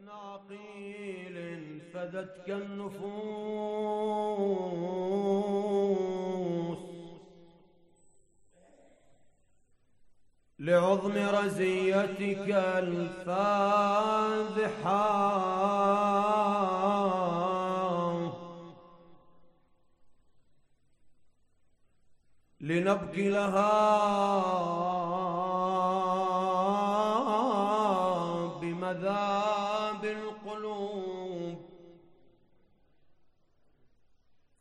ابن عقيل فدتك النفوس لعظم رزيتك الفاذحة لنبكي لها بمذاب القلوب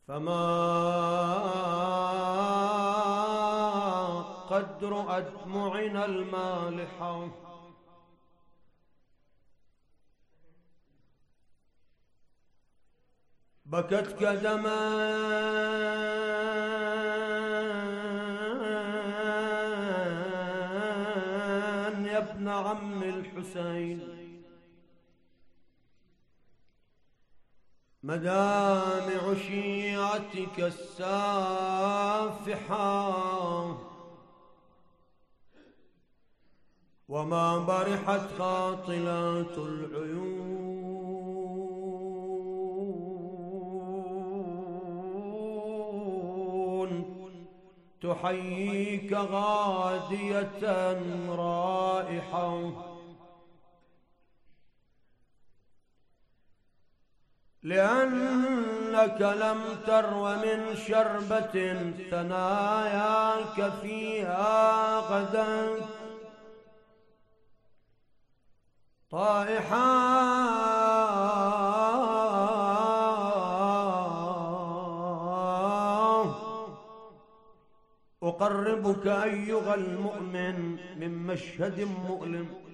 فما قدر أدمعنا المالحة بكتك دمان يا ابن عم الحسين مدامع شيعتك السافحة. وما برحت خاطلات العيون. تحييك غادية رائحة. لأنك لم ترو من شربة ثناياك فيها غدا. طائحا أقربك أيها المؤمن من مشهد مؤلم.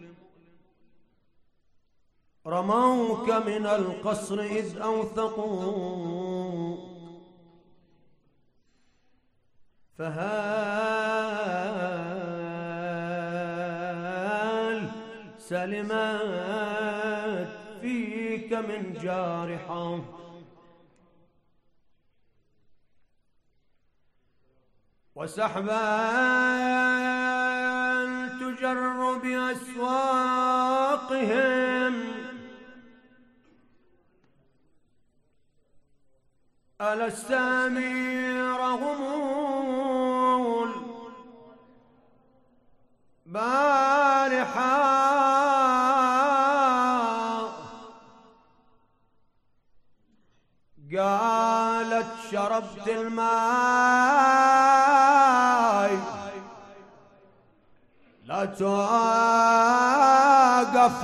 رموك من القصر إذ أوثقوا. فهل سلمت فيك من جارحة؟ وسحبا تجر بأسواقهم. ألا ألست أميرهم البارحة؟ قالت شربت الماء لا توقف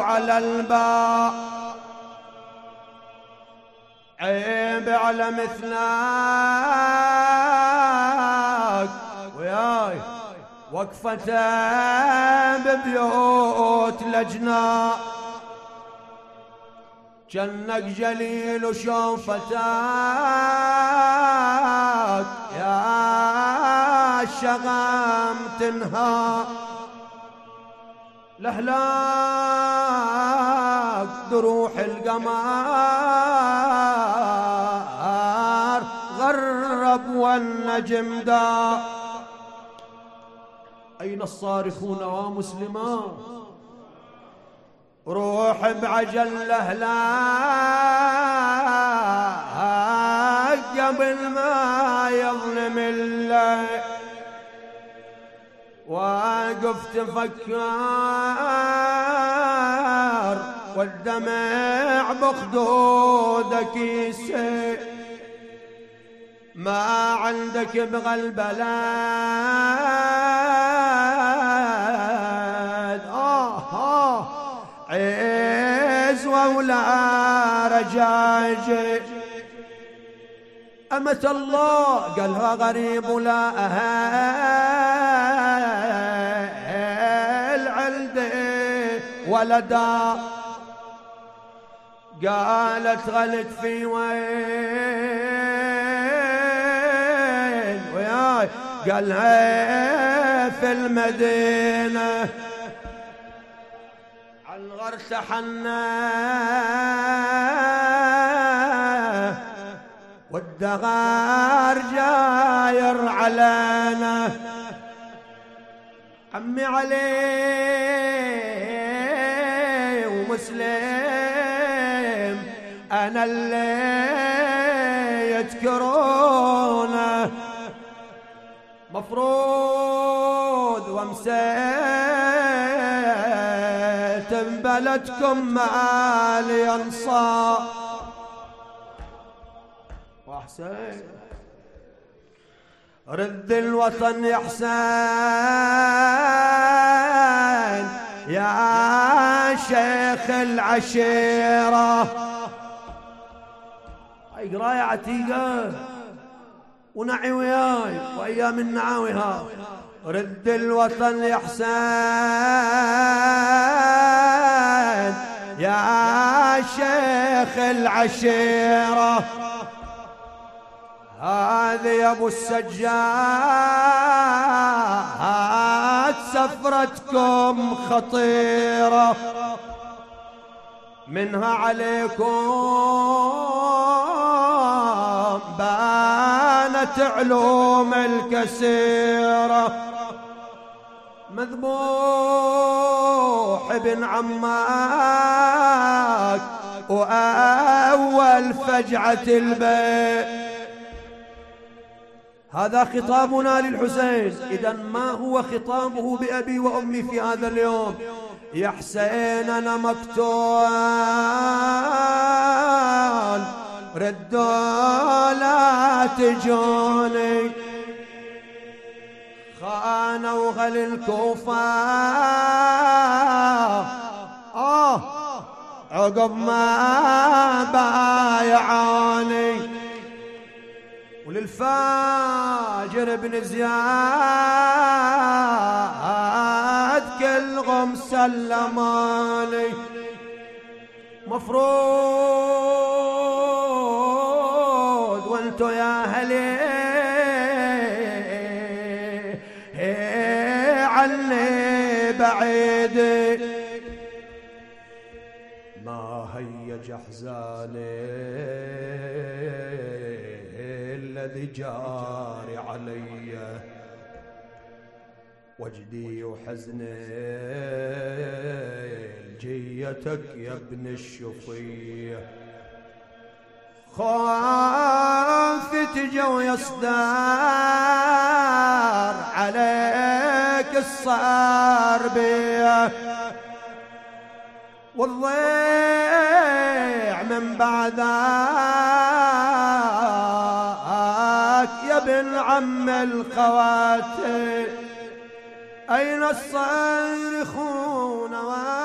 على الباب عيب على مثلك وياي وقفة ببيوت لجنا جنك جليل وشوفتك يا الشغم تنهى. لهلاك دروح القمر، غرب والنجم دا. أين الصارخون ومسلمان روح بعجل لهلاك، قبل ما يظلم الليل واقف تفكر والدمع بخدودك يسيل ما عندك بغى البلد آه آه. عزوة ولا رجاجي أمة الله، قالها غريب ولا أهل ولدا. قالت غلت في وين؟ وياي. قالها في المدينة. عن غرس حنا. والدغار جاير علينا. عمي علي ومسلم أنا اللي يذكرونه مفروض ومسيت بلدكم مالي انصار وحسين رد الوطن يا حسين، يا شيخ العشيرة. هاي قراية عتيقة؟ ونعي وياي وايام النعاويها رد الوطن يا حسين، يا شيخ العشيره هذه يا ابو السجاد سفرتكم خطيره منها عليكم بانت علوم الكسيرة مذبوح ابن عماك وأول فجعة البيت. هذا خطابنا للحسين. إذا ما هو خطابه بأبي وأمي في هذا اليوم؟ يا حسين، أنا مقتول. ردوا لا تجوني. خانوا غل الكوفة آه عقب ما بايعوني. وللفاجر بن زياد كلهم سلماني مفروض وانتو يا هلي عني بعيد ما هيج احزاني الذي جاري علي. وجدي وحزني جيتك يا ابن الشفيه خافت جو يصدر عليك الصار بيه والضيع من بعدك بالعم الخواتي أين الصارخون وآخر